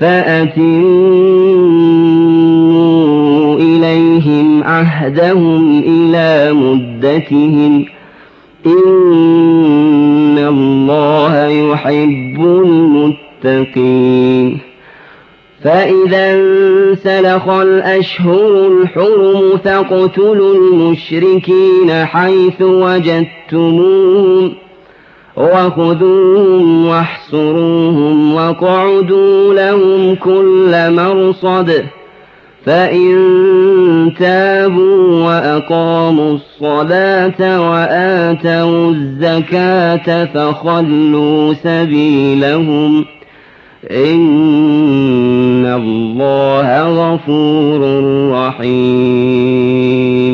فأتموا إليهم عهدهم إلى مدتهم إن الله يحب المتقين فإذا انسلخ الأشهر الحرم فاقتلوا المشركين حيث وجدتموهم وخذوهم واحصروهم واقعدوا لهم كل مرصد. فإن تابوا وأقاموا الصلاة وآتوا الزكاة فخلوا سبيلهم. إن الله غفور رحيم.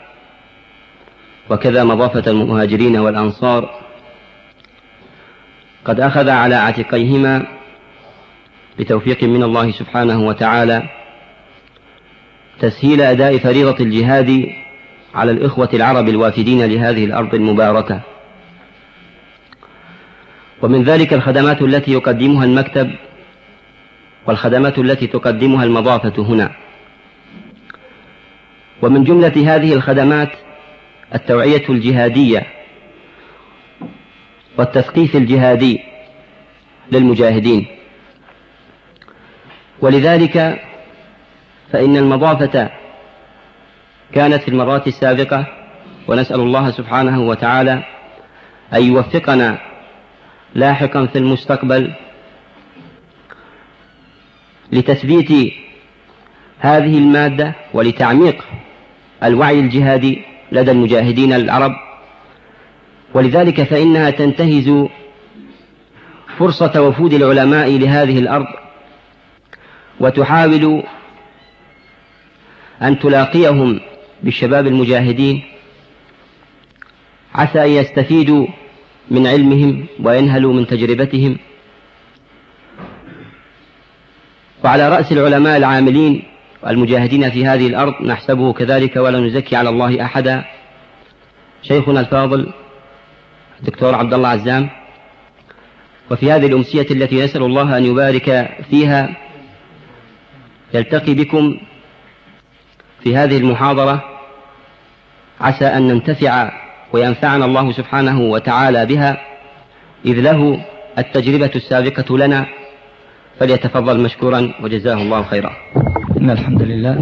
وكذا مضافة المهاجرين والأنصار. قد أخذ على عاتقيهما بتوفيق من الله سبحانه وتعالى تسهيل أداء فريضة الجهاد على الإخوة العرب الوافدين لهذه الأرض المباركة. ومن ذلك الخدمات التي يقدمها المكتب والخدمات التي تقدمها المضافة هنا. ومن جملة هذه الخدمات التوعية الجهادية والتثقيف الجهادي للمجاهدين. ولذلك فإن المضافة كانت في المرات السابقة ونسأل الله سبحانه وتعالى أن يوفقنا لاحقا في المستقبل لتثبيت هذه المادة ولتعميق الوعي الجهادي لدى المجاهدين العرب. ولذلك فإنها تنتهز فرصة وفود العلماء لهذه الأرض وتحاول أن تلاقيهم بالشباب المجاهدين. عسى أن يستفيدوا من علمهم وينهلوا من تجربتهم. وعلى رأس العلماء العاملين والمجاهدين في هذه الأرض نحسبه كذلك ولا نزكي على الله أحدا. شيخنا الفاضل الدكتور عبد الله عزام وفي هذه الأمسية التي نسأل الله أن يبارك فيها يلتقي بكم في هذه المحاضرة. عسى أن ننتفع وينفعنا الله سبحانه وتعالى بها إذ له التجربة السابقة لنا. فليتفضل مشكورا وجزاه الله خيرا. إن الحمد لله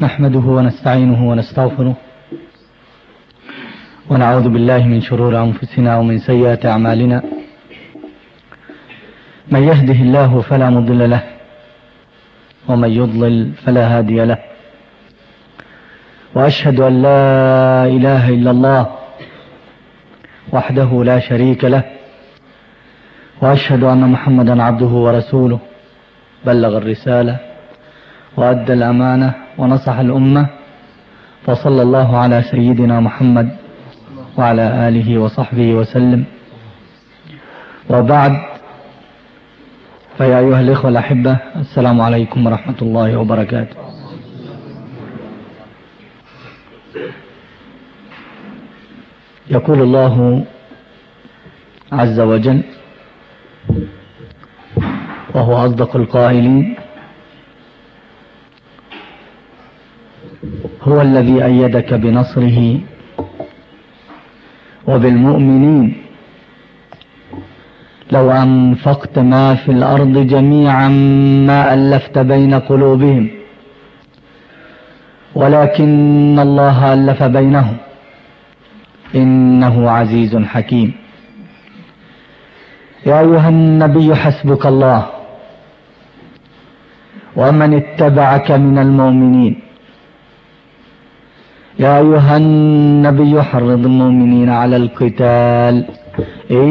نحمده ونستعينه ونستغفره ونعوذ بالله من شرور أنفسنا ومن سيئات أعمالنا. من يهده الله فلا مضل له ومن يضلل فلا هادي له. وأشهد أن لا إله إلا الله وحده لا شريك له وأشهد أن محمدا عبده ورسوله. بلغ الرسالة وأدى الأمانة ونصح الأمة فصلى الله على سيدنا محمد وعلى آله وصحبه وسلم. وبعد فيا أيها الإخوة الأحبة السلام عليكم ورحمة الله وبركاته. يقول الله عز وجل وهو أصدق القائلين. هو الذي أيدك بنصره وبالمؤمنين. لو أنفقت ما في الأرض جميعا ما ألفت بين قلوبهم ولكن الله ألف بينهم. إنه عزيز حكيم. يا أيها النبي حسبك الله. ومن اتبعك من المؤمنين. يا أيها النبي حرض المؤمنين على القتال. إن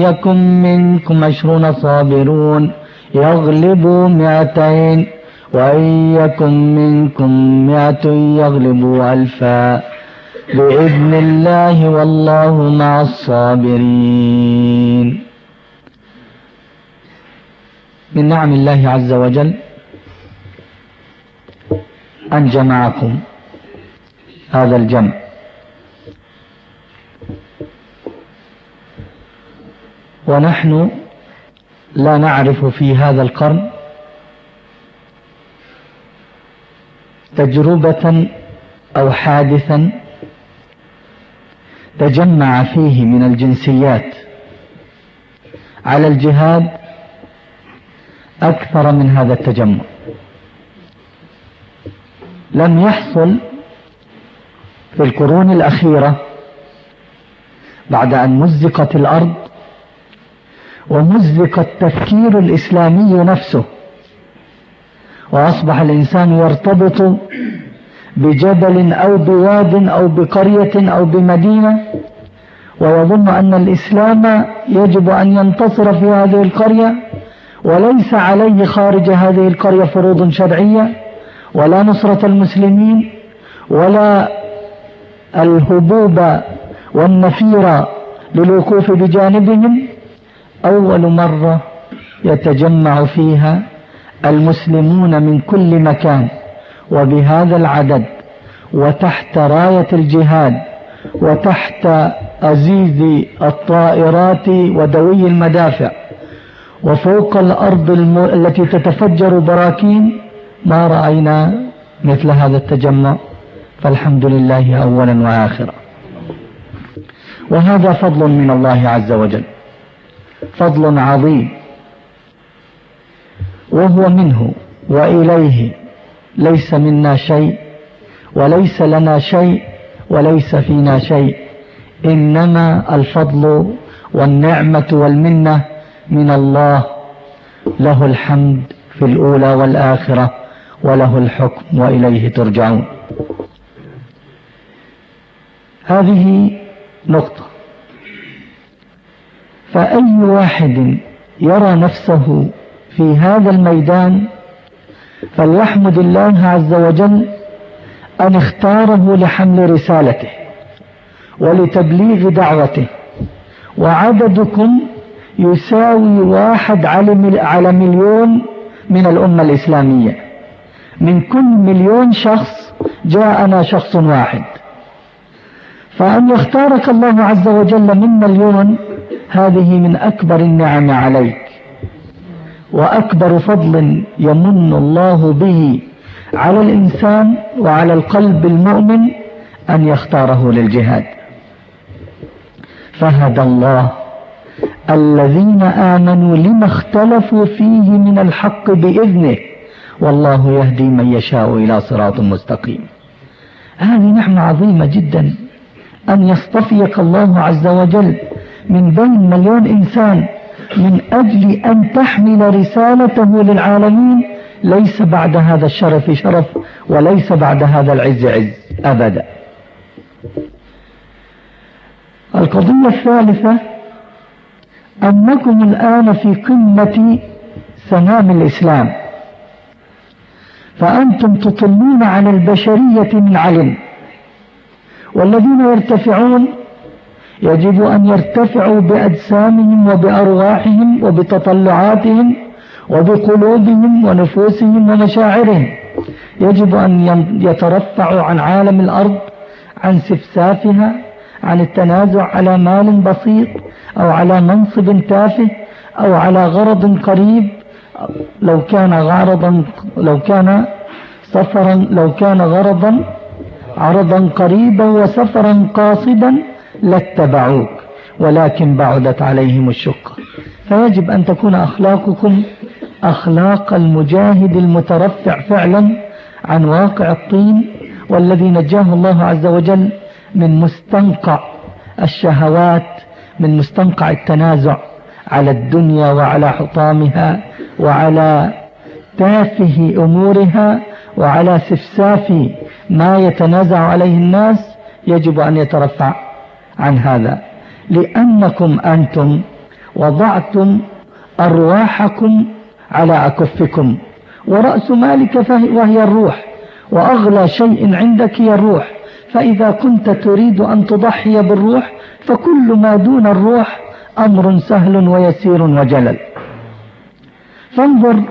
يكن منكم عشرون صابرون يغلبوا مئتين وإن يكن منكم مئة يغلبوا ألفا. بإذن الله والله مع الصابرين. من نعم الله عز وجل أن جمعكم هذا الجمع. ونحن لا نعرف في هذا القرن تجربة أو حادثا تجمع فيه من الجنسيات. على الجهاد أكثر من هذا التجمع. لم يحصل في القرون الأخيرة بعد أن مزقت الأرض ومزق التفكير الإسلامي نفسه وأصبح الإنسان يرتبط بجبل أو بواد أو بقرية أو بمدينة ويظن أن الإسلام يجب أن ينتصر في هذه القرية وليس عليه خارج هذه القرية فروض شرعية. ولا نصرة المسلمين ولا الهبوب والنفير للوقوف بجانبهم أول مرة يتجمع فيها المسلمون من كل مكان وبهذا العدد وتحت راية الجهاد وتحت أزيز الطائرات ودوي المدافع وفوق الأرض. التي تتفجر براكين ما رأينا مثل هذا التجمع فالحمد لله أولا وآخرا. وهذا فضل من الله عز وجل فضل عظيم. وهو منه وإليه ليس منا شيء وليس لنا شيء وليس فينا شيء. إنما الفضل والنعمة والمنة من الله. له الحمد في الأولى والآخرة. وله الحكم وإليه ترجعون. هذه نقطة. فأي واحد يرى نفسه في هذا الميدان فليحمد الله عز وجل أن اختاره لحمل رسالته ولتبليغ دعوته. وعددكم يساوي واحد على مليون من الأمة الإسلامية. من كل مليون شخص جاءنا شخص واحد. فأن يختارك الله عز وجل من مليون هذه من أكبر النعم عليك. وأكبر فضل يمن الله به على الإنسان وعلى القلب المؤمن أن يختاره للجهاد. فهدى الله. الذين آمنوا لما اختلفوا فيه من الحق بإذنه. والله يهدي من يشاء إلى صراط مستقيم. هذه نعمة عظيمة جدا أن يصطفيك الله عز وجل من بين مليون إنسان من أجل أن تحمل رسالته للعالمين. ليس بعد هذا الشرف شرف وليس بعد هذا العز عز أبدا. القضية الثالثة أنكم الآن في قمة سنام الإسلام. فأنتم تطلون على البشرية من علم. والذين يرتفعون يجب أن يرتفعوا بأجسامهم وبأرواحهم وبتطلعاتهم وبقلوبهم ونفوسهم ومشاعرهم. يجب أن يترفعوا عن عالم الأرض عن سفسافها عن التنازع على مال بسيط أو على منصب تافه أو على غرض قريب. لو كان غرضا لو كان سفرا لو كان غرضا عرضا قريبا وسفرا قاصدا لاتبعوك ولكن بعدت عليهم الشقة. فيجب أن تكون أخلاقكم أخلاق المجاهد المترفع فعلا عن واقع الطين والذي نجاه الله عز وجل من مستنقع الشهوات من مستنقع التنازع. على الدنيا وعلى حطامها وعلى تافه أمورها وعلى سفساف ما يتنازع عليه الناس يجب أن يترفع عن هذا. لأنكم أنتم وضعتم أرواحكم على أكفكم. ورأس مالك وهي الروح. وأغلى شيء عندك هي الروح. فإذا كنت تريد أن تضحي بالروح فكل ما دون الروح أمر سهل ويسير وجلل. فانظر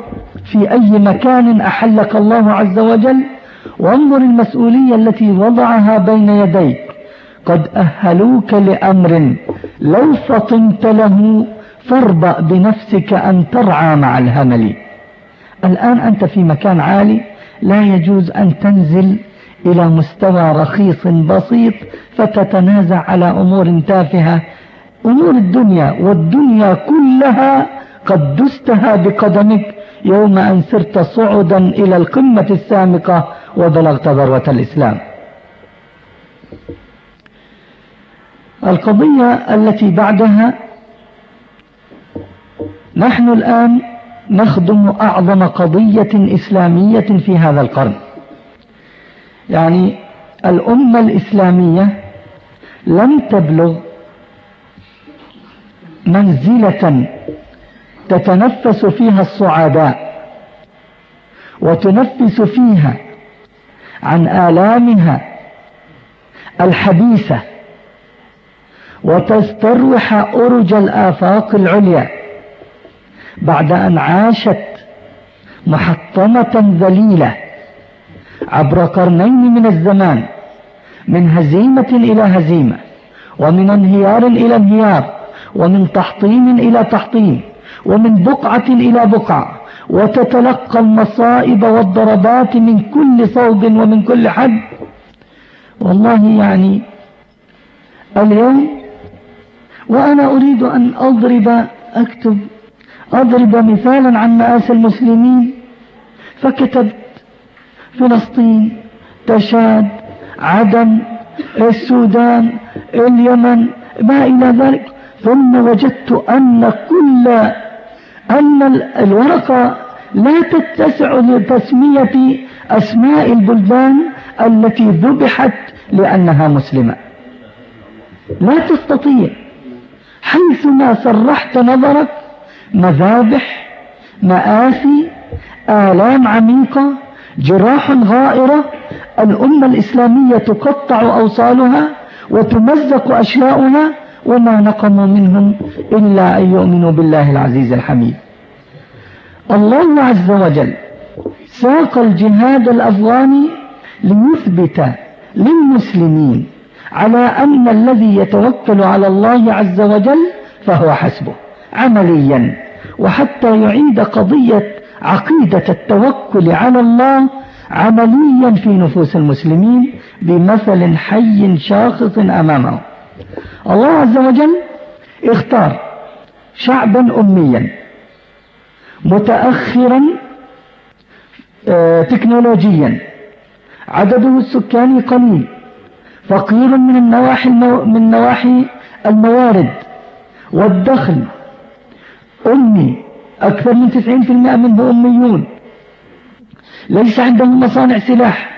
في أي مكان أحلك الله عز وجل وانظر المسؤولية التي وضعها بين يديك. قد أهلوك لأمر لو فطنت له فاربأ بنفسك أن ترعى مع الهمل. الآن أنت في مكان عالي لا يجوز أن تنزل إلى مستوى رخيص بسيط فتتنازع على أمور تافهة أمور الدنيا والدنيا كلها قد دستها بقدمك يوم أن سرت صعدا إلى القمة السامقة وبلغت ذروة الإسلام. القضية التي بعدها نحن الآن نخدم أعظم قضية إسلامية في هذا القرن. يعني الأمة الإسلامية لم تبلغ منزلة تتنفس فيها الصعداء وتنفس فيها عن آلامها الحديثة وتستروح أرج الآفاق العليا بعد أن عاشت محطمة ذليلة عبر قرنين من الزمان من هزيمة إلى هزيمة ومن انهيار إلى انهيار ومن تحطيم إلى تحطيم ومن بقعة إلى بقعة وتتلقى المصائب والضربات من كل صوب ومن كل حد. والله يعني اليوم وأنا أريد أن أضرب أكتب أضرب مثالا عن مآسي المسلمين. فكتبت فلسطين تشاد عدن السودان اليمن ما إلى ذلك. ثم وجدت أن كل أن الورقة لا تتسع لتسمية أسماء البلدان التي ذبحت لأنها مسلمة. لا تستطيع. حيثما سرحت نظرك مذابح مآسي آلام عميقة جراح غائرة الأمة الإسلامية تقطع أوصالها وتمزق أشياؤها وما نقموا منهم إلا أن يؤمنوا بالله العزيز الحميد. الله عز وجل ساق الجهاد الأفغاني ليثبت للمسلمين على أن الذي يتوكل على الله عز وجل فهو حسبه عمليا وحتى يعيد قضية عقيدة التوكل على الله عمليا في نفوس المسلمين بمثل حي شاخص أمامهم الله عز وجل اختار شعبا أميا متأخرا آه، تكنولوجيا عدده السكاني قليل فقير من النواحي من نواحي الموارد والدخل. أمي أكثر من 90% منه أميون. ليس عندهم مصانع سلاح.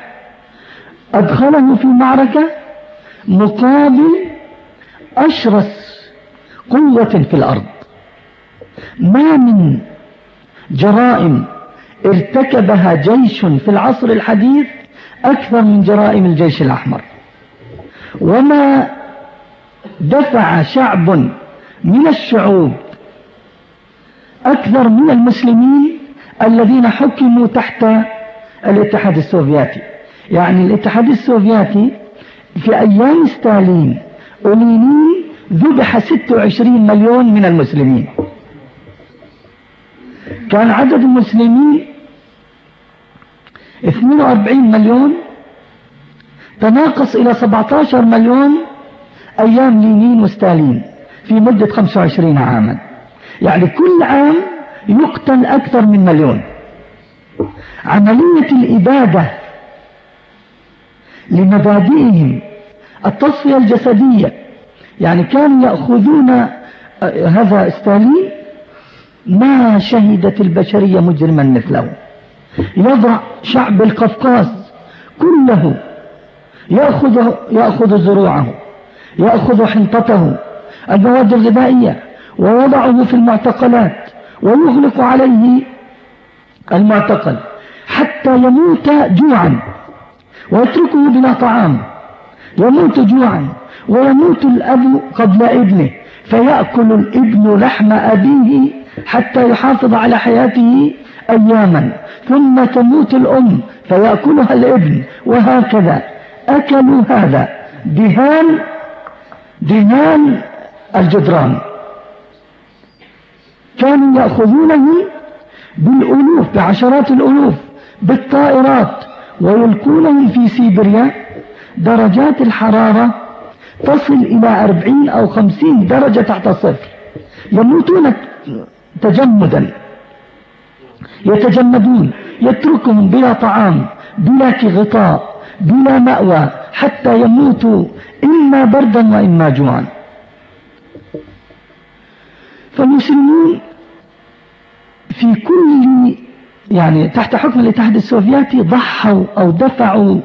أدخله في معركة مقابل أشرس قوة في الأرض. ما من جرائم ارتكبها جيش في العصر الحديث أكثر من جرائم الجيش الأحمر. وما دفع شعب من الشعوب أكثر من المسلمين الذين حكموا تحت الاتحاد السوفياتي. يعني الاتحاد السوفياتي في أيام ستالين ولينين ذبح 26 مليون من المسلمين. كان عدد المسلمين 42 مليون تناقص إلى 17 مليون أيام لينين وستالين في مدة 25 عاما. يعني كل عام يقتل أكثر من مليون. عملية الإبادة لمبادئهم التصفية الجسدية. يعني كانوا يأخذون آه، هذا ستالين ما شهدت البشرية مجرما مثله. يضع شعب القفقاز كله يأخذ, يأخذ زروعه يأخذ حنطته المواد الغذائية ووضعه في المعتقلات ويغلق عليه المعتقل حتى يموت جوعا ويتركه بلا طعام. يموت جوعا ويموت الأب قبل ابنه فيأكل الابن لحم أبيه حتى يحافظ على حياته أياما ثم تموت الأم فيأكلها الابن وهكذا. أكلوا هذا. دهان دهان الجدران. كانوا يأخذونه بالألوف بعشرات الألوف بالطائرات ويلقونهم في سيبريا. درجات الحرارة تصل إلى أربعين أو خمسين درجة تحت الصفر. يموتون تجمدا. يتجمدون يتركهم بلا طعام بلا غطاء بلا مأوى حتى يموتوا إما بردا وإما جوعا. فالمسلمون في كل يعني تحت حكم الاتحاد السوفيتي ضحوا أو دفعوا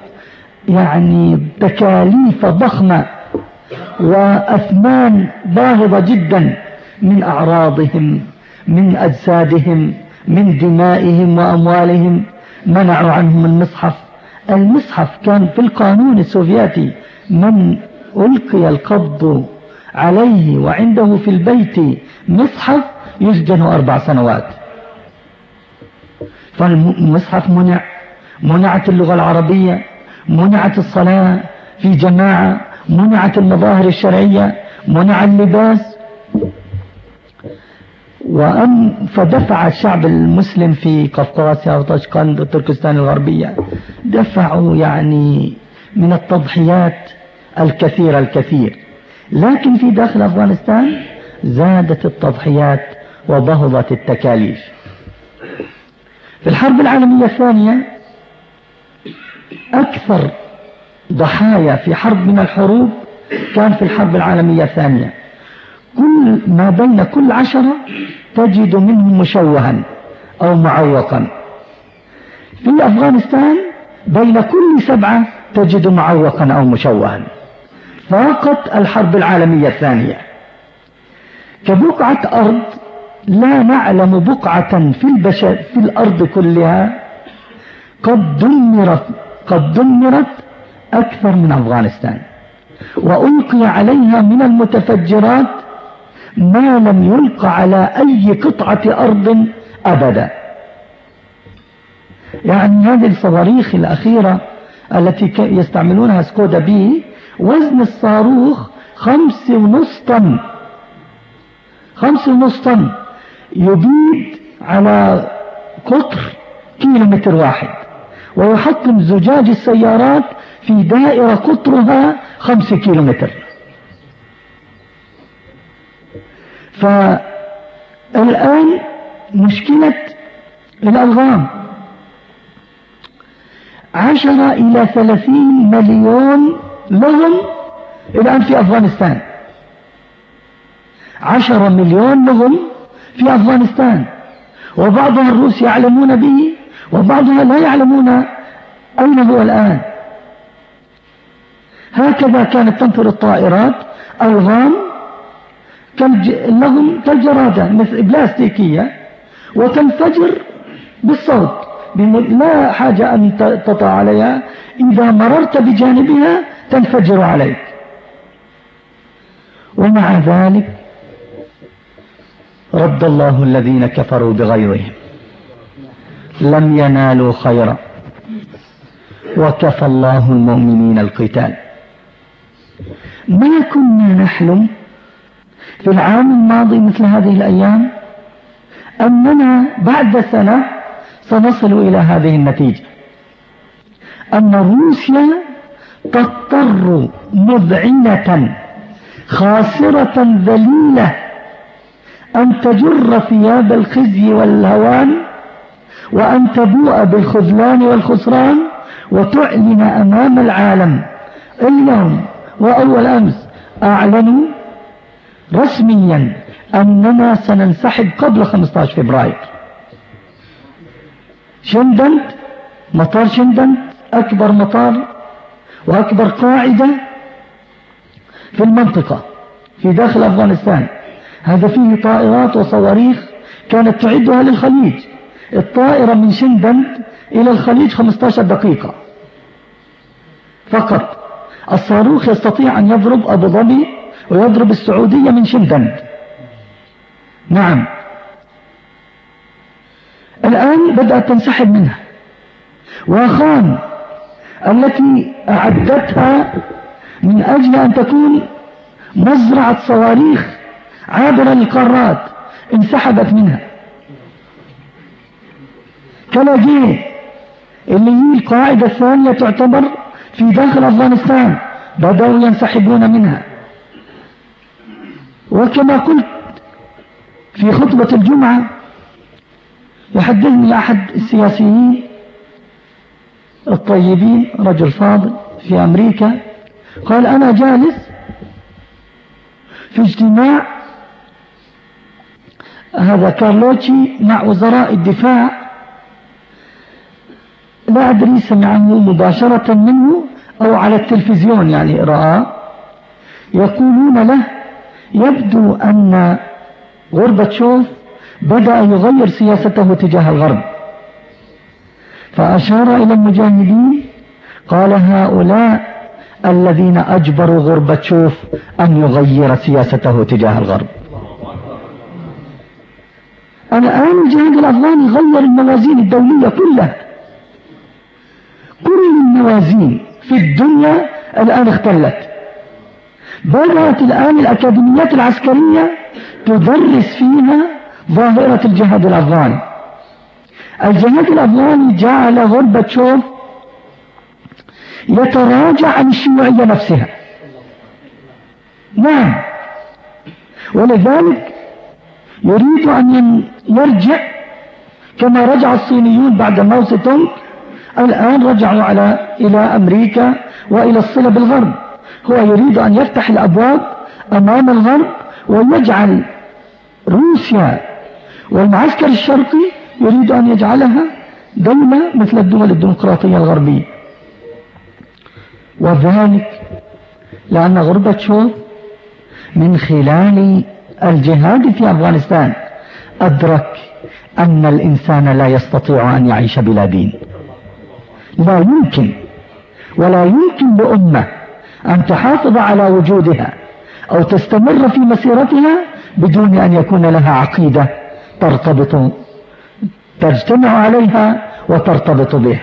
يعني تكاليف ضخمة وأثمان باهظة جدا من أعراضهم من أجسادهم من دمائهم وأموالهم. منعوا عنهم المصحف. المصحف كان في القانون السوفيتي من ألقي القبض عليه وعنده في البيت مصحف يسجن أربع سنوات. فالمصحف منع منعت اللغة العربية. منعت الصلاة في جماعة منعت المظاهر الشرعية منع اللباس. وأن فدفع الشعب المسلم في قفقاسيا وطشقند وتركستان الغربية. دفعوا يعني من التضحيات الكثير الكثير. لكن في داخل أفغانستان زادت التضحيات وبهضت التكاليف. في الحرب العالمية الثانية أكثر ضحايا في حرب من الحروب كان في الحرب العالمية الثانية. كل ما بين كل عشرة تجد منهم مشوها أو معوقا. في أفغانستان بين كل سبعة تجد معوقا أو مشوها. فقط الحرب العالمية الثانية. كبقعة أرض لا نعلم بقعة في البشر في الأرض كلها قد دمرت قد دمرت أكثر من أفغانستان. وألقي عليها من المتفجرات ما لم يلقى على أي قطعة أرض أبدا. يعني هذه الصواريخ الأخيرة التي يستعملونها سكودا بي وزن الصاروخ خمس ونص طن. خمس ونص طن. يبيد على قطر كيلومتر واحد. ويحطم زجاج السيارات في دائرة قطرها خمس كيلومتر. فالآن مشكلة الألغام. عشرة إلى ثلاثين مليون لهم الآن في أفغانستان. عشرة مليون لهم في أفغانستان. وبعضها الروس يعلمون به وبعضها لا يعلمون أين هو الآن. هكذا كانت تنفر الطائرات ألغام لهم كالجرادة بلاستيكية وتنفجر بالصوت لا حاجة أن تطع عليها. إذا مررت بجانبها تنفجر عليك. ومع ذلك رد الله الذين كفروا بغيظهم لم ينالوا خيرا. وكفى الله المؤمنين القتال. ما كنا نحلم في العام الماضي مثل هذه الأيام أننا بعد سنة سنصل إلى هذه النتيجة. أن روسيا تضطر مذعنة خاسرة ذليلة أن تجر ثياب الخزي والهوان وأن تبوء بالخذلان والخسران وتعلن أمام العالم. اليوم وأول أمس أعلنوا رسميا أننا سننسحب قبل 15 فبراير. شندنت مطار شندنت أكبر مطار وأكبر قاعدة في المنطقة في داخل أفغانستان. هذا فيه طائرات وصواريخ كانت تعدها للخليج. الطائرة من شندنت إلى الخليج 15 دقيقة. فقط الصاروخ يستطيع أن يضرب أبو ظبي ويضرب السعودية من شندنت نعم. الآن بدأت تنسحب منها. وخان التي أعدتها من أجل أن تكون مزرعة صواريخ عابرة للقارات انسحبت منها. كلاجين اللي هي القاعدة الثانية تعتبر في داخل أفغانستان بدأوا ينسحبون منها. وكما قلت في خطبة الجمعة يحدثني أحد السياسيين الطيبين رجل فاضل في أمريكا قال أنا جالس في اجتماع هذا كارلوتشي مع وزراء الدفاع لا أدري سمعه مباشرة منه أو على التلفزيون يعني رأى يقولون له يبدو أن غورباتشوف بدأ يغير سياسته تجاه الغرب. فأشار إلى المجاهدين قال هؤلاء الذين أجبروا غورباتشوف أن يغير سياسته تجاه الغرب. الآن الجهاد الأفغاني غير الموازين الدولية كلها. كل الموازين في الدنيا الآن اختلت. بدأت الآن الأكاديميات العسكرية تدرس فيها ظاهرة الجهاد الأفغاني. الجهاد الأفغاني جعل غورباتشوف يتراجع عن الشيوعية نفسها. نعم. ولذلك يريد أن يرجع كما رجع الصينيون بعد ماو تونغ الآن رجعوا على إلى أمريكا وإلى الصلة بالغرب. هو يريد أن يفتح الأبواب أمام الغرب ويجعل روسيا والمعسكر الشرقي يريد أن يجعلها دولة مثل الدول الديمقراطية الغربية. وذلك لأن غربتشوف من خلال الجهاد في أفغانستان أدرك أن الإنسان لا يستطيع أن يعيش بلا دين. لا يمكن ولا يمكن لأمة أن تحافظ على وجودها أو تستمر في مسيرتها بدون أن يكون لها عقيدة ترتبط تجتمع عليها وترتبط بها.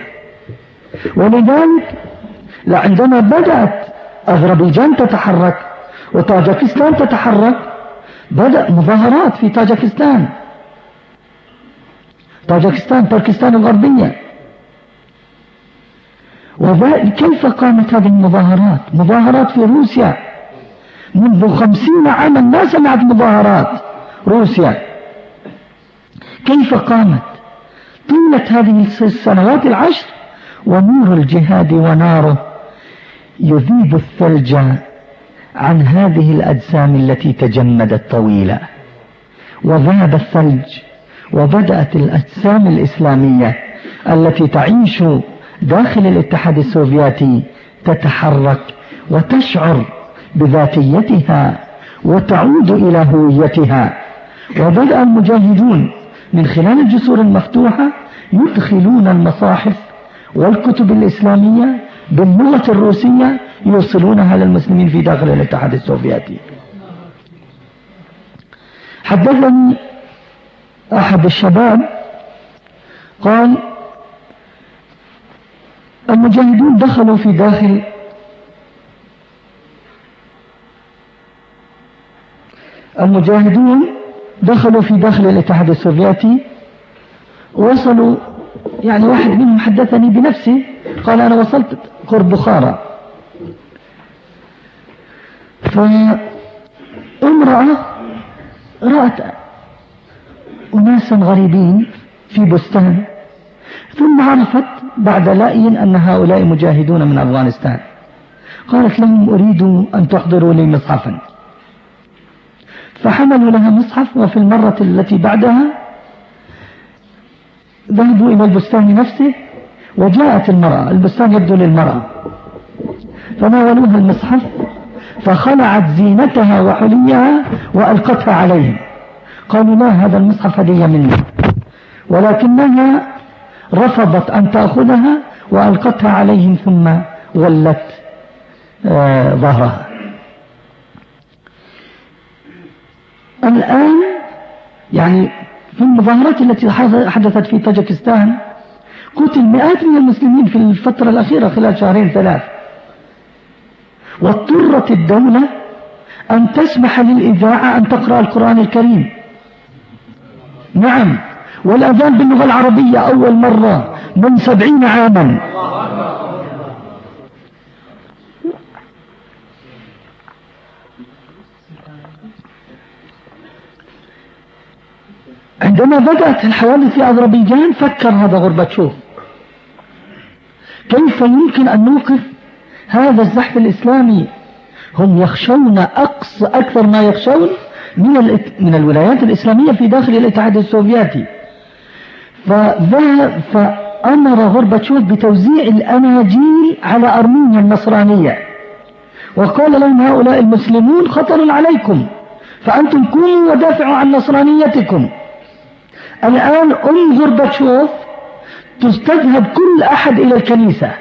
ولذلك عندما بدأت أذربيجان تتحرك وطاجكستان تتحرك بدأ مظاهرات في طاجكستان. طاجكستان تركستان الغربية. وكيف قامت هذه المظاهرات؟ مظاهرات في روسيا. منذ خمسين عاما ما سمعت مظاهرات روسيا. كيف قامت؟ طيلة هذه السنوات العشر ونور الجهاد وناره يذيب الثلج عن هذه الأجسام التي تجمدت طويلة وذاب الثلج وبدأت الأجسام الإسلامية التي تعيش داخل الاتحاد السوفيتي تتحرك وتشعر بذاتيتها وتعود إلى هويتها. وبدأ المجاهدون من خلال الجسور المفتوحة يدخلون المصاحف والكتب الإسلامية باللغة الروسية يوصلونها للمسلمين في داخل الاتحاد السوفيتي. حدثني أحد الشباب قال المجاهدون دخلوا في داخل المجاهدون دخلوا في داخل الاتحاد السوفيتي وصلوا يعني واحد منهم حدثني بنفسه قال أنا وصلت قرب بخارى فامرأة رأت أناسا غريبين في بستان ثم عرفت بعد لأي أن هؤلاء مجاهدون من أفغانستان. قالت لهم أريد أن تحضروا لي مصحفا. فحملوا لها مصحف وفي المرة التي بعدها ذهبوا إلى البستان نفسه وجاءت المرأة البستان يبدو للمرأة. فناولوها المصحف فخلعت زينتها وحليها وألقتها عليهم. قالوا لا هذا المصحف هدية مني. ولكنها رفضت أن تأخذها وألقتها عليهم ثم ولت آه ظهرها. الآن يعني في المظاهرات التي حدثت في طاجكستان قتل مئات من المسلمين في الفترة الأخيرة خلال شهرين ثلاث. واضطرت الدولة أن تسمح للإذاعة أن تقرأ القرآن الكريم. نعم. والأذان باللغة العربية أول مرة من سبعين عاما. عندما بدأت الحوادث في أذربيجان فكر هذا غربتشوف كيف يمكن أن نوقف هذا الزحف الإسلامي؟ هم يخشون أقصى أكثر ما يخشون من من الولايات الإسلامية في داخل الاتحاد السوفيتي. فذهب فأمر غربتشوف بتوزيع الأناجيل على أرمينيا النصرانية. وقال لهم هؤلاء المسلمون خطر عليكم فأنتم كونوا ودافعوا عن نصرانيتكم. الآن أم غربتشوف تستذهب كل أحد إلى الكنيسة.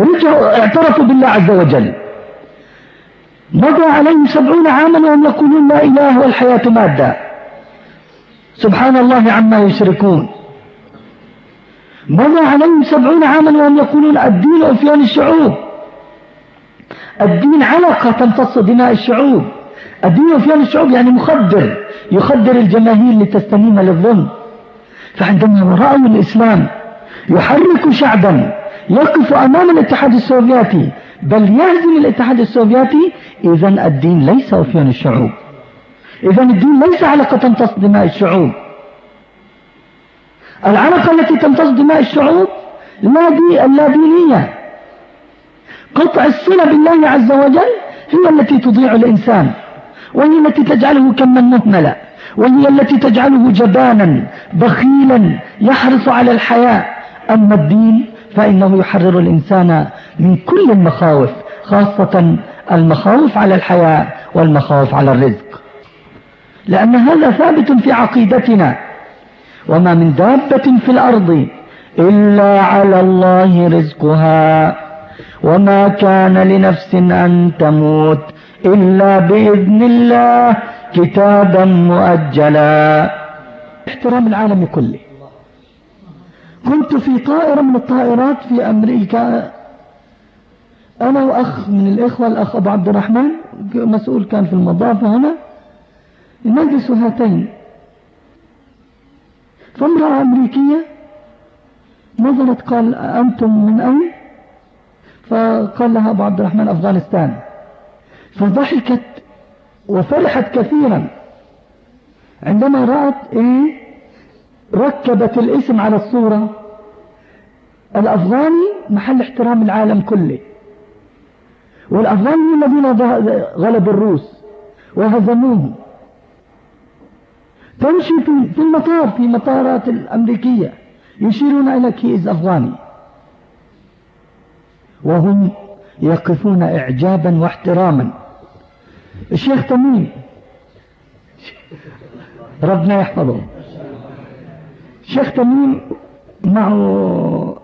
رجعوا اعترفوا بالله عز وجل. مضى عليهم سبعون عاما وهم يقولون لا إله والحياة مادة. سبحان الله عما يشركون. مضى عليهم سبعون عاما وهم يقولون الدين أفيان الشعوب. الدين علقة تمتص دماء الشعوب. الدين أفيان الشعوب يعني مخدر يخدر الجماهير لتستنيم للظلم. فعندما رأوا الإسلام يحرك شعبا يقف أمام الاتحاد السوفيتي بل يهزم الاتحاد السوفيتي إذا الدين ليس أفيان الشعوب. إذا الدين ليس علقة تمتص دماء الشعوب. العلقة التي تمتص دماء الشعوب لا دي اللادينية قطع الصلة بالله عز وجل هي التي تضيع الإنسان وهي التي تجعله كما مهملا وهي التي تجعله جبانا بخيلا يحرص على الحياة. أما الدين فإنه يحرر الإنسان من كل المخاوف خاصة المخاوف على الحياة والمخاوف على الرزق. لأن هذا ثابت في عقيدتنا. وما من دابة في الأرض إلا على الله رزقها. وما كان لنفس أن تموت إلا بإذن الله كتابا مؤجلا. احترام العالم كله. كنت في طائرة من الطائرات في أمريكا. أنا وأخ من الإخوة الأخ أبو عبد الرحمن مسؤول كان في المضافة هنا. نجلس هاتين. فامرأة أمريكية نظرت قال أنتم من أين فقال لها أبو عبد الرحمن أفغانستان. فضحكت وفرحت كثيرا. عندما رأت إيه؟ ركبت الاسم على الصورة. الأفغاني محل احترام العالم كله. والأفغان الذين غلبوا الروس وهزموهم. تمشي في المطار في مطارات الأمريكية. يشيرون إلى كيز أفغاني. وهم يقفون إعجابا واحتراما. الشيخ تميم. ربنا يحفظه. الشيخ تميم معه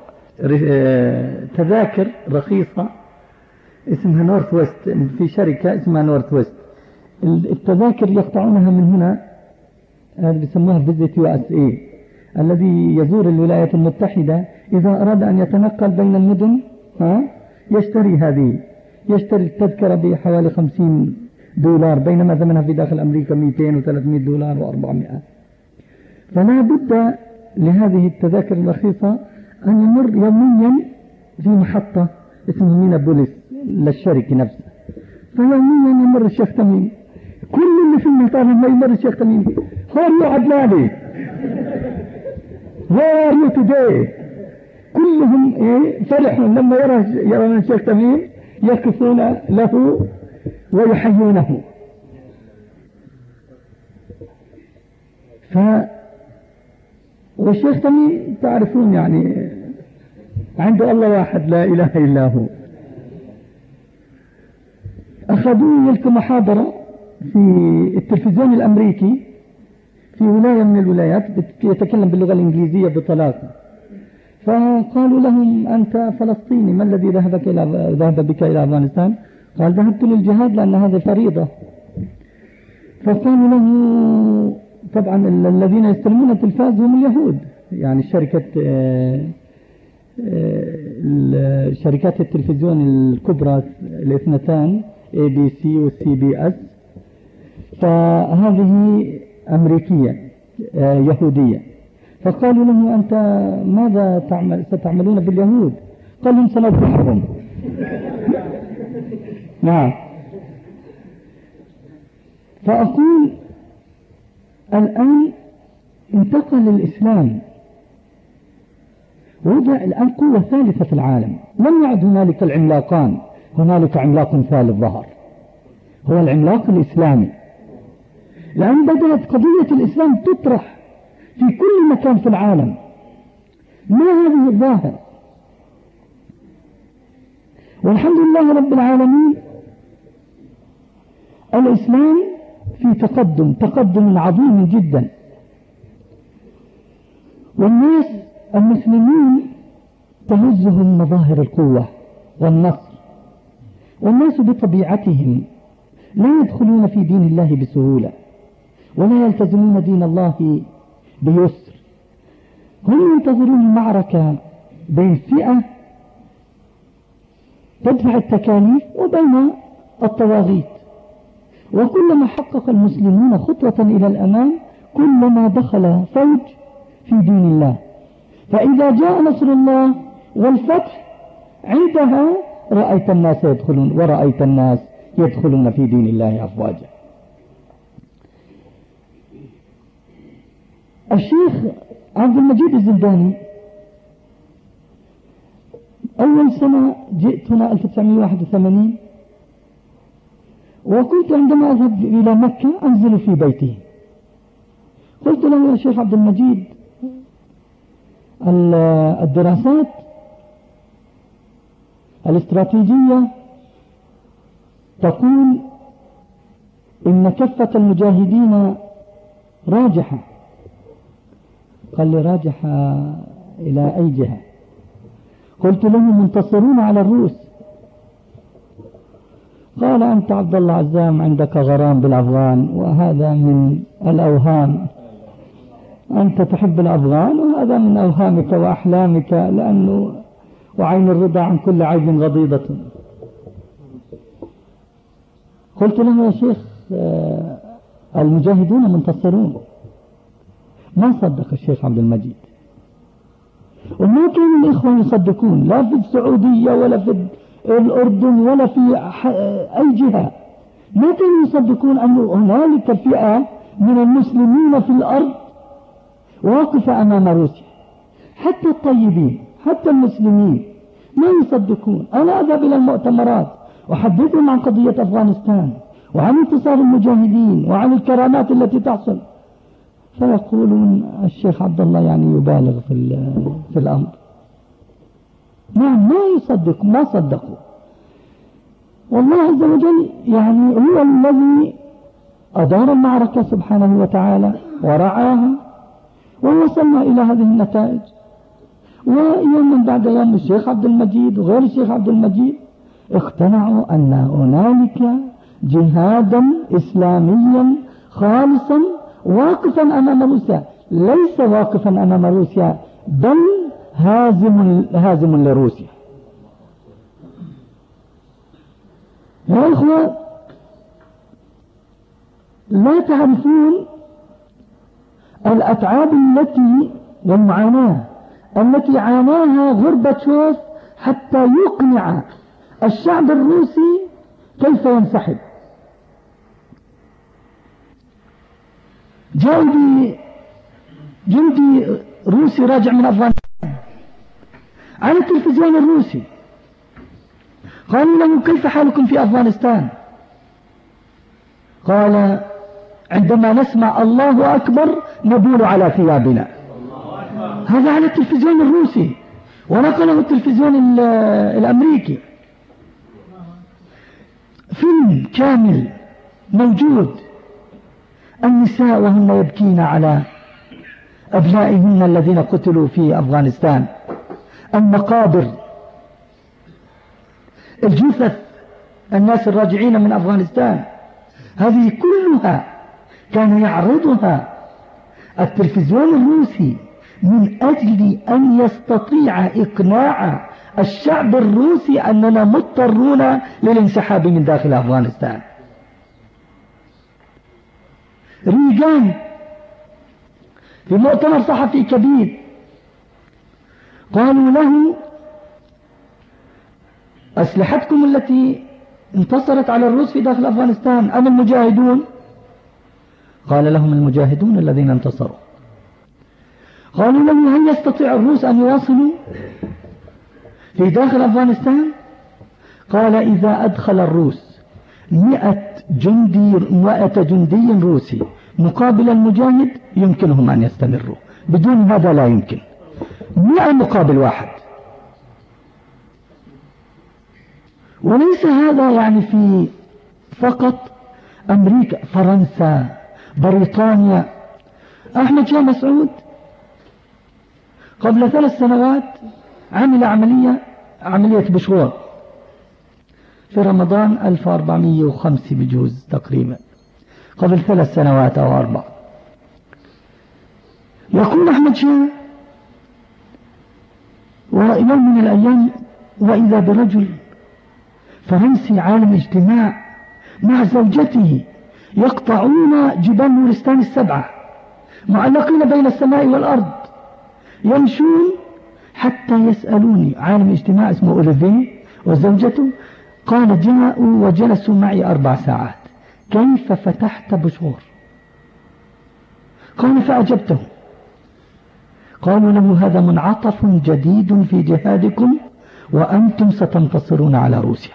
تذاكر رخيصة اسمها Northwest في شركة اسمها Northwest. التذاكر يقطعونها من هنا. هذا بيسموها Visit USA الذي يزور الولايات المتحدة إذا أراد أن يتنقل بين المدن ها يشتري هذه يشتري التذكرة بحوالي 50 دولار بينما ثمنها في داخل أمريكا 200 و300 دولار و400 فلا بد لهذه التذاكر الرخيصة أن يمر يوميا في محطة اسمها مينا بوليس للشركة نفسها. فيوميا يمر الشيخ تميم. كل اللي في المطار ما يمر الشيخ تميم. هار يو عدناني where are you today كلهم إيه فرحوا لما يرى يرى الشيخ تميم يقفون له ويحيونه. ف والشيخ تميم تعرفون يعني عنده الله واحد لا إله إلا هو. أخذوا يلك محاضرة في التلفزيون الأمريكي. في ولاية من الولايات يتكلم باللغة الإنجليزية بطلاقة فقالوا لهم أنت فلسطيني ما الذي ذهبك إلى ذهب بك إلى أفغانستان؟ قال ذهبت للجهاد لأن هذا فريضة. فقالوا له طبعا الذين يستلمون التلفاز هم اليهود. يعني شركة آه، آه، شركات التلفزيون الكبرى الاثنتان ABC CBS فهذه أمريكية آه، يهودية. فقالوا له أنت ماذا تعمل؟ ستعملون باليهود؟ قال لهم سنذبحهم نعم. فأقول الآن انتقل الإسلام. وضع الآن قوة ثالثة في العالم. لم يعد هنالك العملاقان. هنالك عملاق ثالث ظهر. هو العملاق الإسلامي. لأن بدأت قضية الإسلام تطرح في كل مكان في العالم. ما هذه الظاهرة والحمد لله رب العالمين الإسلام في تقدم تقدم عظيم جدا. والناس المسلمين تهزهم مظاهر القوة والنصر. والناس بطبيعتهم لا يدخلون في دين الله بسهولة. ولا يلتزمون دين الله بيسر. هم ينتظرون المعركة بين فئة تدفع التكاليف وبين الطواغيت وكلما حقق المسلمون خطوة إلى الأمام كلما دخل فوج في دين الله. فإذا جاء نصر الله والفتح عندها رأيت الناس يدخلون ورأيت الناس يدخلون في دين الله أفواجا. الشيخ عبد المجيد الزنداني أول سنة جئت هنا 1981 وكنت عندما أذهب إلى مكة أنزل في بيته. قلت له يا شيخ عبد المجيد الدراسات الاستراتيجية تقول إن كفة المجاهدين راجحة. قال لي راجحة إلى أي جهة؟ قلت لهم منتصرون على الروس قال أنت عبد الله عزام عندك غرام بالأفغان وهذا من الأوهام. أنت تحب الأفغان وهذا من أوهامك وأحلامك لأنه وعين الرضا عن كل عيب غضيضة قلت له يا شيخ آه، المجاهدون منتصرون. ما صدق الشيخ عبد المجيد. وما كان الإخوة يصدقون لا في السعودية ولا في الأردن ولا في أي جهة. ما كانوا يصدقون أن هنالك فئة من المسلمين في الأرض واقفة أمام روسيا. حتى الطيبين حتى المسلمين ما يصدقون. أنا أذهب إلى المؤتمرات أحدثهم عن قضية أفغانستان وعن انتصار المجاهدين وعن الكرامات التي تحصل. فيقولون الشيخ عبد الله يعني يبالغ في في الأمر. نعم ما يصدق ما صدقوا. والله عز وجل يعني هو الذي أدار المعركة سبحانه وتعالى ورعاها ووصلنا إلى هذه النتائج. ويوم بعد يوم الشيخ عبد المجيد وغير الشيخ عبد المجيد اقتنعوا أن هنالك جهادا إسلاميا خالصا واقفا أمام روسيا. ليس واقفا أمام روسيا بل هازم هازم لروسيا. يا إخوة لا تعرفون الأتعاب التي والمعاناة التي عاناها غربتشوف حتى يقنع الشعب الروسي كيف ينسحب. جاء جندي روسي راجع من أفغانستان. على التلفزيون الروسي. قالوا له كيف حالكم في أفغانستان؟ قال عندما نسمع الله أكبر نبول على ثيابنا. هذا على التلفزيون الروسي. ونقله التلفزيون الأمريكي. فيلم كامل موجود. النساء وهن يبكين على أبنائهن الذين قتلوا في أفغانستان. المقابر. الجثث. الناس الراجعين من أفغانستان. هذه كلها كان يعرضها التلفزيون الروسي من أجل أن يستطيع إقناع الشعب الروسي أننا مضطرون للانسحاب من داخل أفغانستان. ريغان في مؤتمر صحفي كبير. قالوا له أسلحتكم التي انتصرت على الروس في داخل أفغانستان أم المجاهدون؟ قال لهم المجاهدون الذين انتصروا. قالوا له هل يستطيع الروس أن يواصلوا في داخل أفغانستان؟ قال إذا أدخل الروس مئة جندي مئة جندي روسي. مقابل المجاهد يمكنهم أن يستمروا. بدون هذا لا يمكن. مئة مقابل واحد؟ وليس هذا يعني في فقط أمريكا فرنسا بريطانيا. أحمد شاه مسعود قبل ثلاث سنوات عمل عملية عملية بشور في رمضان 1405 بجوز تقريبا قبل ثلاث سنوات أو أربع. يقول أحمد شاه ويوم من الأيام وإذا برجل فرنسي عالم اجتماع مع زوجته يقطعون جبال نورستان السبعة معلقين بين السماء والأرض يمشون حتى يسألوني عالم اجتماع اسمه أوليفي وزوجته قال جاءوا وجلسوا معي أربع ساعات. كيف فتحت بشور؟ قال فأجبته. قالوا له هذا منعطف جديد في جهادكم وأنتم ستنتصرون على روسيا.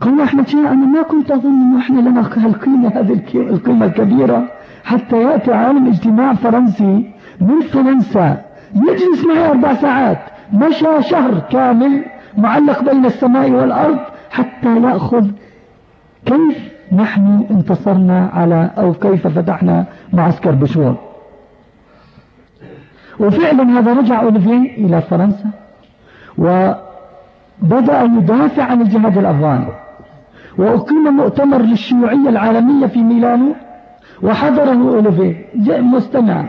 قال أحمد شاه أنا ما كنت أظن أنه إحنا لنا هالقيمة هذه القيمة الكبيرة. حتى يأتي عالم اجتماع فرنسي من فرنسا يجلس معي أربع ساعات. مشى شهر كامل معلق بين السماء والأرض حتى يأخذ كيف نحن انتصرنا على أو كيف فتحنا معسكر بشور. وفعلا هذا رجع أوليفيه إلى فرنسا وبدأ يدافع عن الجهاد الأفغاني. وأقيم مؤتمر للشيوعية العالمية في ميلانو وحضره أوليفيه مستمعا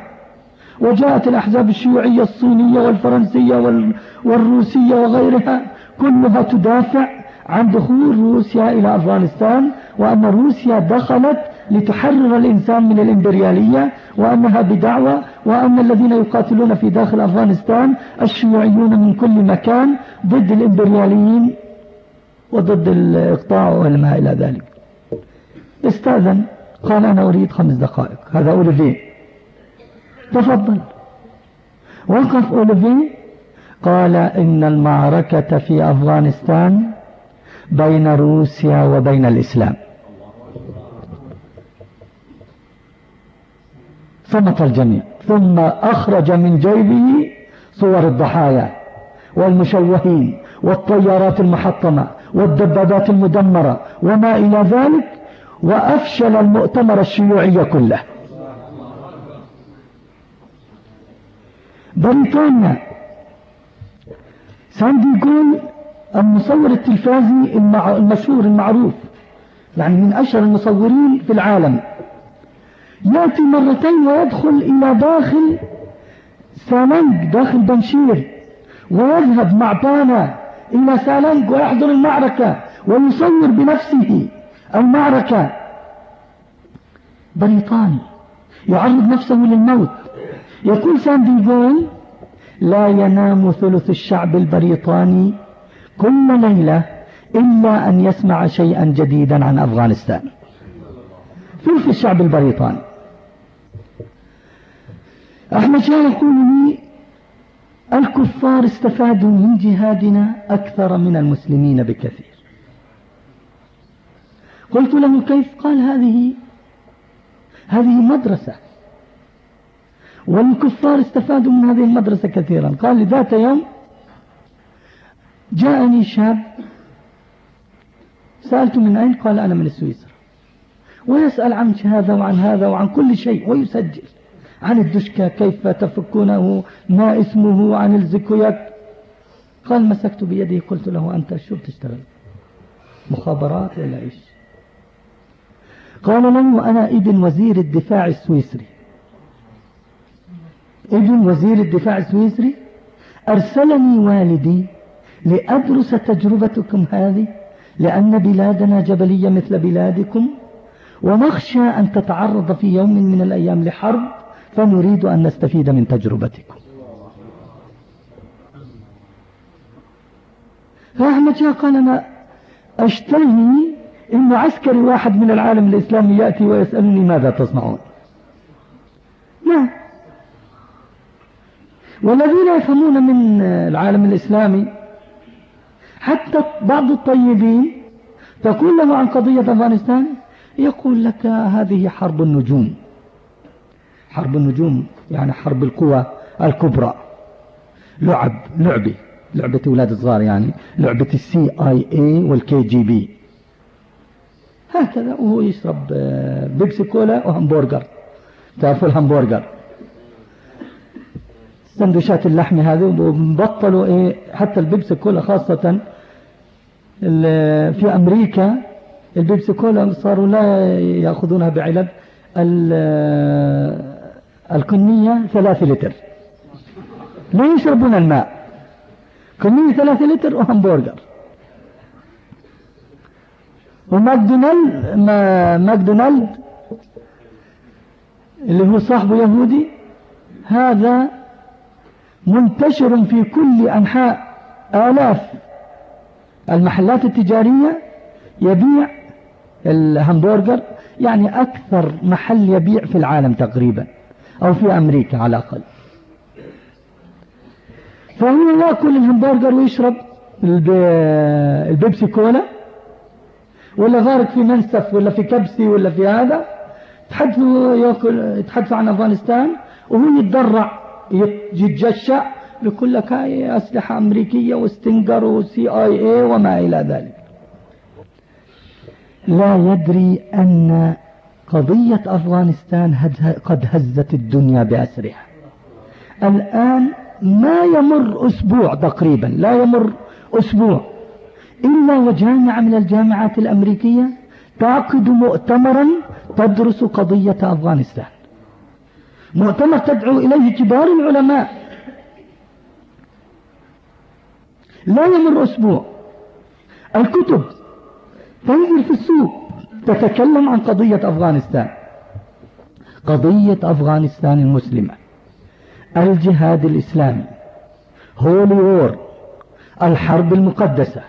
وجاءت الأحزاب الشيوعية الصينية والفرنسية والروسية وغيرها كلها تدافع عن دخول روسيا إلى أفغانستان وأن روسيا دخلت لتحرر الإنسان من الإمبريالية وأنها بدعوة وأن الذين يقاتلون في داخل أفغانستان الشيوعيون من كل مكان ضد الإمبرياليين وضد الإقطاع وما إلى ذلك. استاذن قال أنا أريد خمس دقائق. هذا أوليفي تفضل. وقف أوليفي قال إن المعركة في أفغانستان بين روسيا وبين الإسلام. صمت الجميع ثم أخرج من جيبه صور الضحايا والمشوهين والطيارات المحطمة والدبابات المدمرة وما إلى ذلك وأفشل المؤتمر الشيوعي كله. بريطانيا ساندي جول المصور التلفازي المشهور المعروف يعني من أشهر المصورين في العالم. يأتي مرتين ويدخل إلى داخل سالنج داخل بنشير ويذهب مع بانا إلى سالنج ويحضر المعركة ويصور بنفسه المعركة. بريطاني يعرض نفسه للموت. يقول ساندي جول لا ينام ثلث الشعب البريطاني كل ليلة إلا أن يسمع شيئا جديدا عن أفغانستان. ثلث الشعب البريطاني. أحمد شاه يقول لي الكفار استفادوا من جهادنا أكثر من المسلمين بكثير. قلت له كيف؟ قال هذه هذه مدرسة. والكفار استفادوا من هذه المدرسة كثيرا. قال لي ذات يوم جاءني شاب سألته من أين؟ قال أنا من سويسرا ويسأل عن هذا وعن هذا وعن كل شيء ويسجل. عن الدشكة كيف تفكونه؟ ما اسمه؟ عن الزكويك قال مسكت بيده قلت له أنت شو بتشتغل؟ مخابرات ولا إيش؟ قال له أنا ابن وزير الدفاع السويسري. ابن وزير الدفاع السويسري أرسلني والدي لأدرس تجربتكم هذه لأن بلادنا جبلية مثل بلادكم ونخشى أن تتعرض في يوم من الأيام لحرب فنريد أن نستفيد من تجربتكم. فأحمد شاه قال أنا أشتهي إن عسكري واحد من العالم الإسلامي يأتي ويسألني ماذا تصنعون. لا. والذين يفهمون من العالم الإسلامي حتى بعض الطيبين تقول له عن قضية أفغانستان يقول لك هذه حرب النجوم. حرب النجوم يعني حرب القوى الكبرى. لعب لعبة لعبة أولاد صغار يعني لعبة ال CIA وال KGB هكذا وهو يشرب آه، بيبسي كولا وهمبرجر. تعرفوا الهمبرجر؟ سندوشات اللحم هذه وبطلوا إيه حتى البيبسي كولا خاصة في أمريكا البيبسي كولا صاروا لا يأخذونها بعلب الكمية ثلاثة لتر. لا يشربون الماء؟ كمية ثلاثة لتر وهمبرجر. وماكدونالد ماكدونالد اللي هو صاحبه يهودي هذا منتشر في كل أنحاء آلاف المحلات التجارية يبيع الهمبرجر يعني أكثر محل يبيع في العالم تقريبا أو في أمريكا على الأقل. فهو يأكل الهمبرجر ويشرب البيبسي كولا ولا غارق في منسف ولا في كبسة ولا في هذا. تحدثوا يأكل يتحدثوا عن أفغانستان وهو يتضرع لك هاي أسلحة أمريكية و Stinger و CIA وما إلى ذلك. لا يدري أن قضية أفغانستان قد هزت الدنيا بأسرها. الآن ما يمر أسبوع تقريبا لا يمر أسبوع إلا وجامعة من الجامعات الأمريكية تعقد مؤتمرا تدرس قضية أفغانستان. مؤتمر تدعو إليه كبار العلماء. لا يمر أسبوع. الكتب تنزل في السوق تتكلم عن قضية أفغانستان. قضية أفغانستان المسلمة. الجهاد الإسلامي. هولي وور الحرب المقدسة.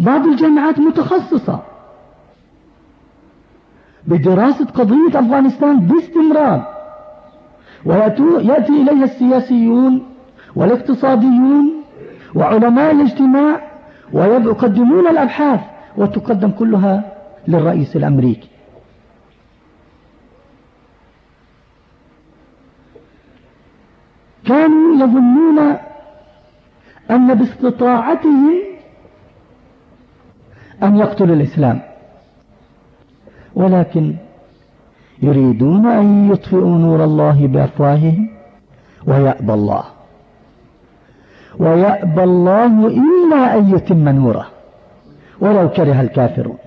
بعض الجامعات متخصصة. بدراسة قضية أفغانستان باستمرار. ويأتي إليها السياسيون والاقتصاديون وعلماء الاجتماع ويقدمون الأبحاث وتقدم كلها للرئيس الأمريكي. كانوا يظنون أن باستطاعتهم أن يقتلوا الإسلام. ولكن يريدون أن يطفئوا نور الله بأفواههم ويأبى الله. ويأبى الله إلا أن يتم نوره. ولو كره الكافرون.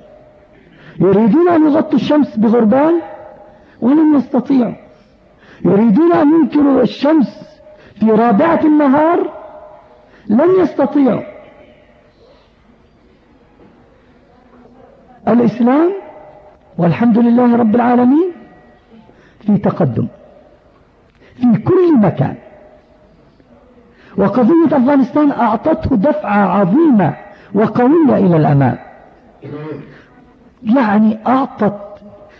يريدون أن يغطوا الشمس بغربال ولم يستطيعوا. يريدون أن ينكروا الشمس في رابعة النهار لن يستطيعوا. الإسلام والحمد لله رب العالمين في تقدم في كل مكان. وقضية أفغانستان أعطته دفعة عظيمة وقوية إلى الأمام. يعني أعطت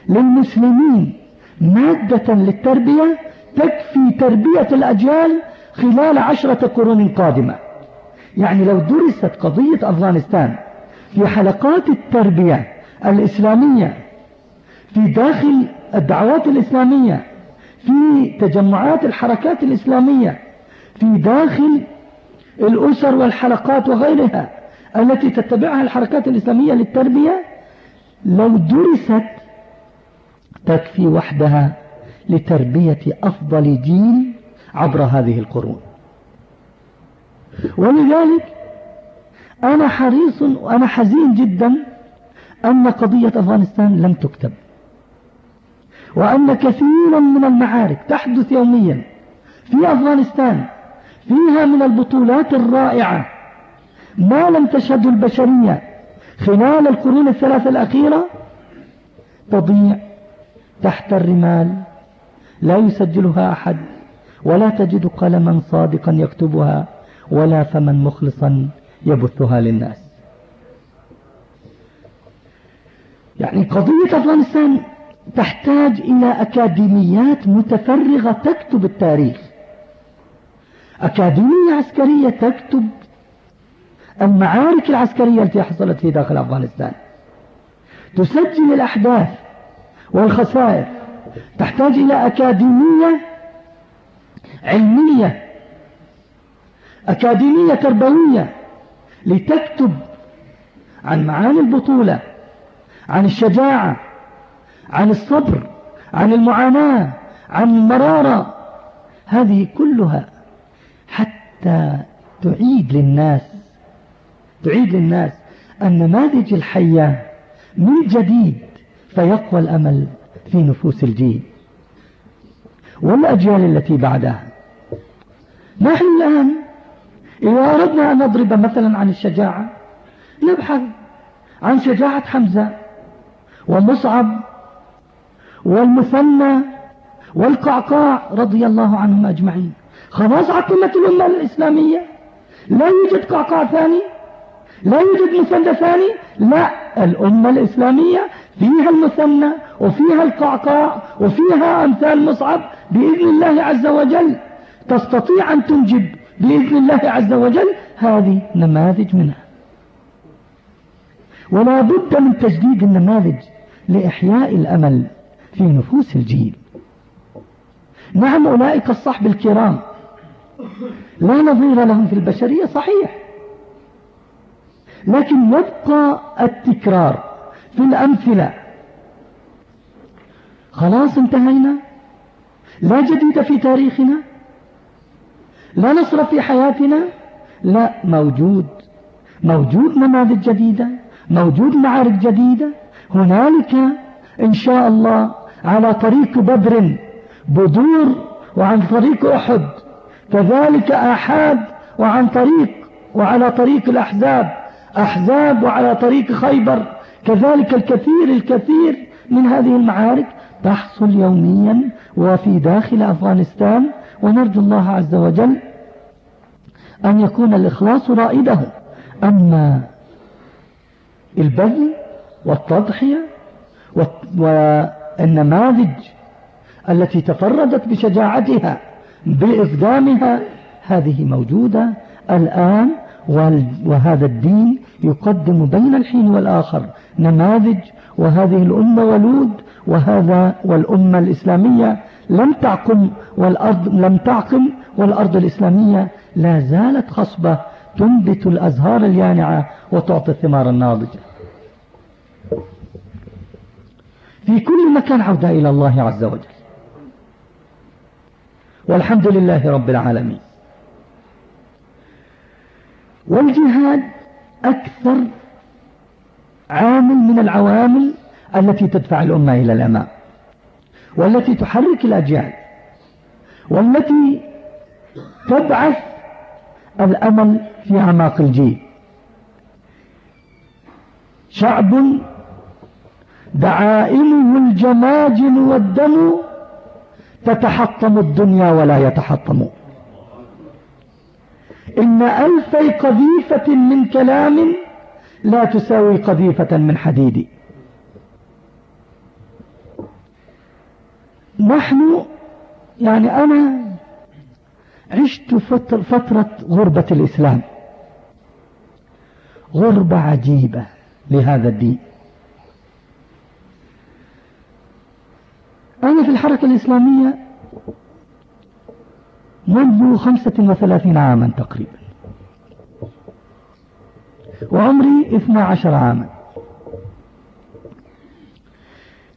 للمسلمين مادة للتربية تكفي تربية الأجيال خلال عشرة قرون قادمة. يعني لو درست قضية أفغانستان في حلقات التربية الإسلامية في داخل الدعوات الإسلامية في تجمعات الحركات الإسلامية في داخل الأسر والحلقات وغيرها التي تتبعها الحركات الإسلامية للتربية لو درست تكفي وحدها لتربية أفضل جيل عبر هذه القرون. ولذلك أنا حريص وأنا حزين جدا أن قضية أفغانستان لم تكتب. وأن كثيرا من المعارك تحدث يوميا في أفغانستان فيها من البطولات الرائعة ما لم تشهد البشرية خلال القرون الثلاثة الأخيرة. تضيع تحت الرمال لا يسجلها أحد ولا تجد قلما صادقا يكتبها ولا فما مخلصا يبثها للناس. يعني قضية أفغانستان تحتاج إلى أكاديميات متفرغة تكتب التاريخ. أكاديمية عسكرية تكتب المعارك العسكرية التي حصلت في داخل أفغانستان. تسجل الأحداث والخسائر. تحتاج إلى أكاديمية علمية. أكاديمية تربوية لتكتب عن معاني البطولة عن الشجاعة عن الصبر عن المعاناة عن المرارة. هذه كلها حتى تعيد للناس تعيد للناس النماذج الحية من جديد فيقوى الأمل في نفوس الجيل. والأجيال التي بعدها. نحن الآن إذا أردنا أن نضرب مثلا عن الشجاعة نبحث عن شجاعة حمزة ومصعب والمثنى والقعقاع رضي الله عنهم أجمعين. خلاص عقمت الأمة الإسلامية؟ لا يوجد قعقاع ثاني؟ لا يوجد مثنى ثاني؟ لا الأمة الإسلامية فيها المثنى وفيها القعقاع وفيها أمثال مصعب بإذن الله عز وجل. تستطيع أن تنجب بإذن الله عز وجل هذه نماذج منها. ولا بد من تجديد النماذج لإحياء الأمل. في نفوس الجيل. نعم أولئك الصحب الكرام. لا نظير لهم في البشرية صحيح. لكن يبقى التكرار في الأمثلة. خلاص انتهينا. لا جديد في تاريخنا. لا نصر في حياتنا. لا موجود. موجود نماذج جديدة. موجود معارك جديدة. هنالك إن شاء الله على طريق بدر بدور وعن طريق أحد. كذلك آحاد وعن طريق وعلى طريق الأحزاب. أحزاب وعلى طريق خيبر. كذلك الكثير الكثير من هذه المعارك تحصل يوميا وفي داخل أفغانستان. ونرجو الله عز وجل أن يكون الإخلاص رائده. أما البذل والتضحية والنماذج التي تفردت بشجاعتها بإقدامها هذه موجودة الآن وهذا الدين يقدم بين الحين والآخر نماذج وهذه الأمة ولود وهذا والأمة الإسلامية لم تعقم والأرض لم تعقم والأرض الإسلامية لا زالت خصبة تنبت الأزهار اليانعة وتعطي الثمار الناضجة. في كل مكان عودة إلى الله عز وجل. والحمد لله رب العالمين. والجهاد أكثر عامل من العوامل التي تدفع الأمة إلى الأمام والتي تحرك الأجيال والتي تبعث الأمل في أعماق الجيل. شعب دعائمه الجماجل والدم تتحطم الدنيا ولا يتحطم. إن ألفي قذيفة من كلام لا تساوي قذيفة من حديد. نحن يعني أنا عشت فترة غربة الإسلام. غربة عجيبة لهذا الدين. أنا في الحركة الإسلامية منذ خمسة وثلاثين عاما تقريبا. وعمري اثنى عشر عاما.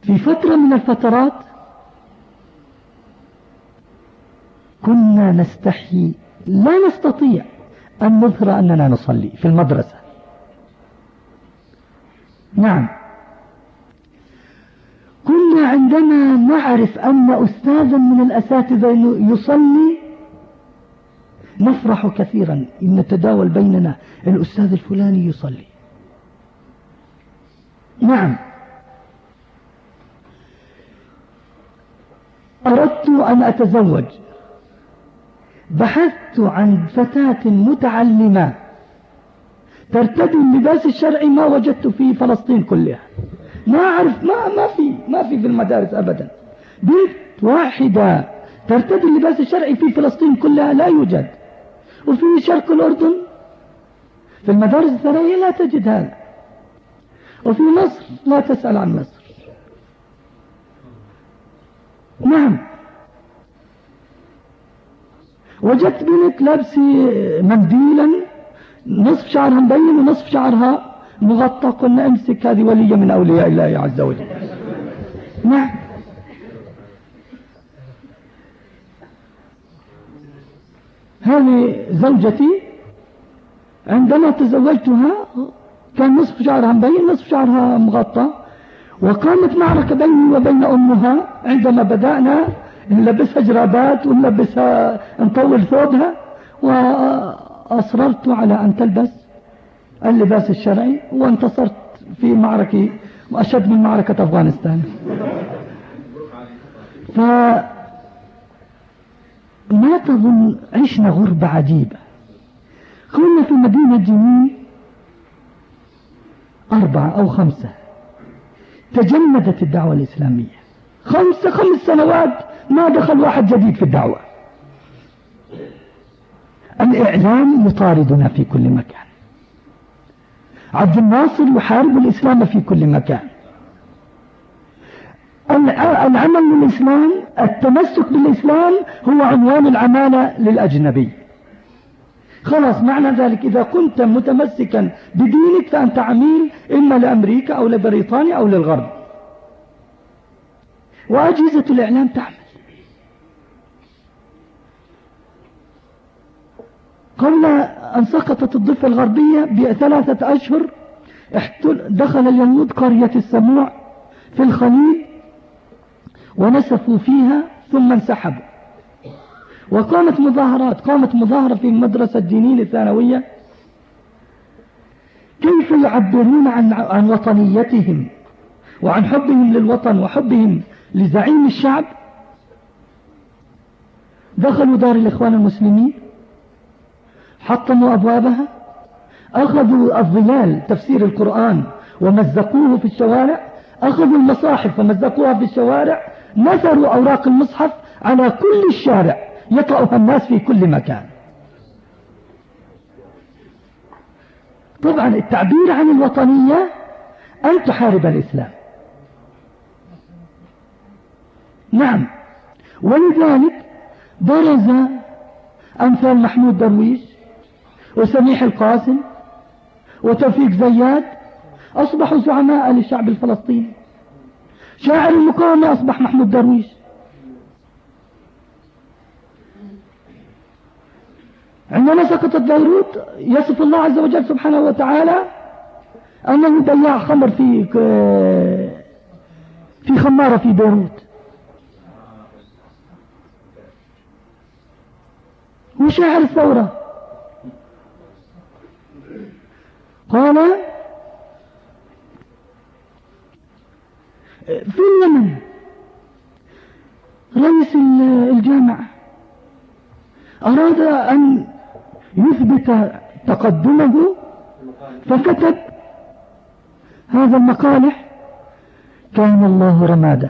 في فترة من الفترات كنا نستحي لا نستطيع أن نظهر أننا نصلي في المدرسة. نعم. كنا عندما نعرف أن أستاذا من الأساتذة يصلي. نفرح كثيرا. إن نتداول بيننا الأستاذ الفلاني يصلي. نعم. أردت أن أتزوج. بحثت عن فتاة متعلمة. ترتدي اللباس الشرعي ما وجدت في فلسطين كلها. ما أعرف ما ما في ما في في المدارس أبدا. بنت واحدة ترتدي اللباس الشرعي في فلسطين كلها لا يوجد. وفي شرق الأردن في المدارس الثانوية لا تجد هذا. وفي مصر لا تسأل عن مصر. نعم. وجدت بنت لابسة منديلا نصف شعرها مبين ونصف شعرها مغطى قلنا أمسك هذه ولية من أولياء الله عز وجل. نعم. هذه زوجتي عندما تزوجتها كان نصف شعرها مبين نصف شعرها مغطى. وقامت معركة بيني وبين أمها عندما بدأنا نلبسها جرابات ونلبسها نطول ثوبها وأصررت على أن تلبس. اللباس الشرعي وانتصرت في معركة أشد من معركة أفغانستان. ف ما تظن عشنا غربة عجيبة. كنا في مدينة جنين أربعة أو خمسة. تجمدت الدعوة الإسلامية. خمسة خمس سنوات ما دخل واحد جديد في الدعوة. الإعلام يطاردنا في كل مكان. عبد الناصر يحارب الإسلام في كل مكان. العمل للإسلام التمسك بالإسلام هو عنوان العمالة للأجنبي. خلاص معنى ذلك إذا كنت متمسكا بدينك فأنت عميل إما لأمريكا أو لبريطانيا أو للغرب. وأجهزة الإعلام تعمل. قبل أن سقطت الضفة الغربية بثلاثة أشهر دخل اليهود قرية السموع في الخليل ونسفوا فيها ثم انسحبوا. وقامت مظاهرات قامت مظاهرة في المدرسة الدينية الثانوية كيف يعبرون عن, عن وطنيتهم وعن حبهم للوطن وحبهم لزعيم الشعب؟ دخلوا دار الإخوان المسلمين حطموا أبوابها؟ أخذوا الظلال تفسير القرآن ومزقوه في الشوارع؟ أخذوا المصاحف ومزقوها في الشوارع؟ نثروا أوراق المصحف على كل الشارع يطأها الناس في كل مكان. طبعا التعبير عن الوطنية أن تحارب الإسلام. نعم ولذلك برز أمثال محمود درويش وسميح القاسم وتوفيق زياد أصبحوا زعماء للشعب الفلسطيني. شاعر المقاومة أصبح محمود درويش. عندما سقطت بيروت يصف الله عز وجل سبحانه وتعالى أنه بياع خمر في في خمارة في بيروت. وشاعر الثورة. قال في اليمن رئيس الجامعة أراد أن يثبت تقدمه فكتب هذا المقالح كان الله رمادا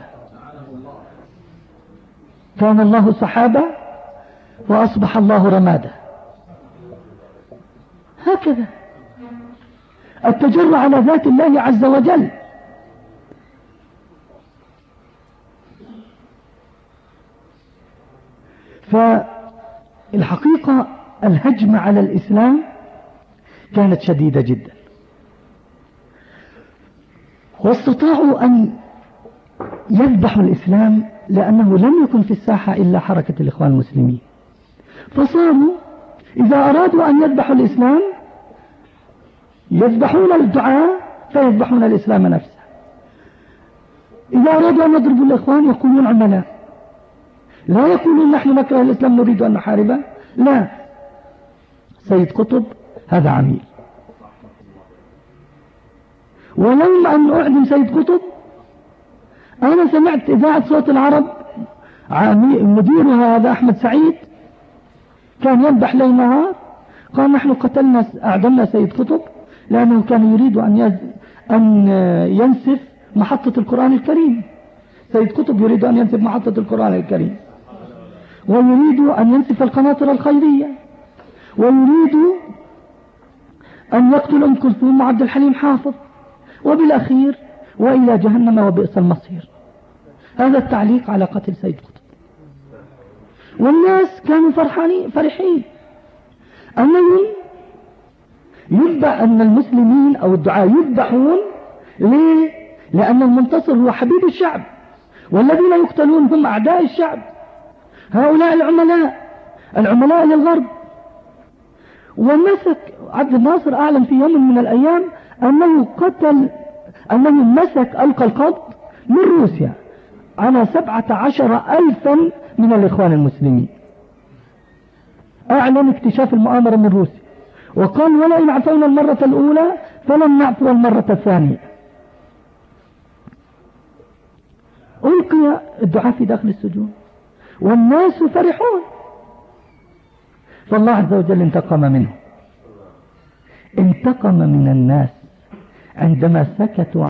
كان الله سحابا وأصبح الله رمادا هكذا. التجر على ذات الله عز وجل. فالحقيقة الهجمة على الإسلام كانت شديدة جدا. واستطاعوا أن يذبحوا الإسلام لأنه لم يكن في الساحة إلا حركة الإخوان المسلمين. فصاروا إذا أرادوا أن يذبحوا الإسلام يذبحون الدعاء فيذبحون الإسلام نفسه. إذا أرادوا أن يضربوا الإخوان يقولون عملاء. لا يقولون نحن نكره الإسلام نريد أن نحاربه. لا. سيد قطب هذا عميل. ولولا أن أعلم سيد قطب أنا سمعت إذاعة صوت العرب مديرها هذا أحمد سعيد كان يذبح ليل نهار قال نحن قتلنا أعدمنا سيد قطب. لأنه كان يريد أن أن ينسف محطة القرآن الكريم. سيد قطب يريد أن ينسف محطة القرآن الكريم. ويريد أن ينسف القناطر الخيرية. ويريد أن يقتل أم كلثوم وعبد الحليم حافظ. وبالأخير وإلى جهنم وبئس المصير. هذا التعليق على قتل سيد قطب. والناس كانوا فرحانين فرحين. أنهم يذبح أن المسلمين أو الدعاء يذبحون ليه؟ لأن المنتصر هو حبيب الشعب والذين يقتلون هم أعداء الشعب. هؤلاء العملاء العملاء للغرب. ومسك عبد الناصر أعلم في يوم من الأيام أنه قتل أنه مسك ألقى القبض من روسيا على سبعة عشر ألفا من الإخوان المسلمين. أعلن اكتشاف المؤامرة من روسيا. وقال ولئن عفونا المرة الأولى فلن نعفو المرة الثانية. ألقي الدعاء في داخل السجون والناس فرحون. فالله عز وجل انتقم منه انتقم من الناس عندما سكتوا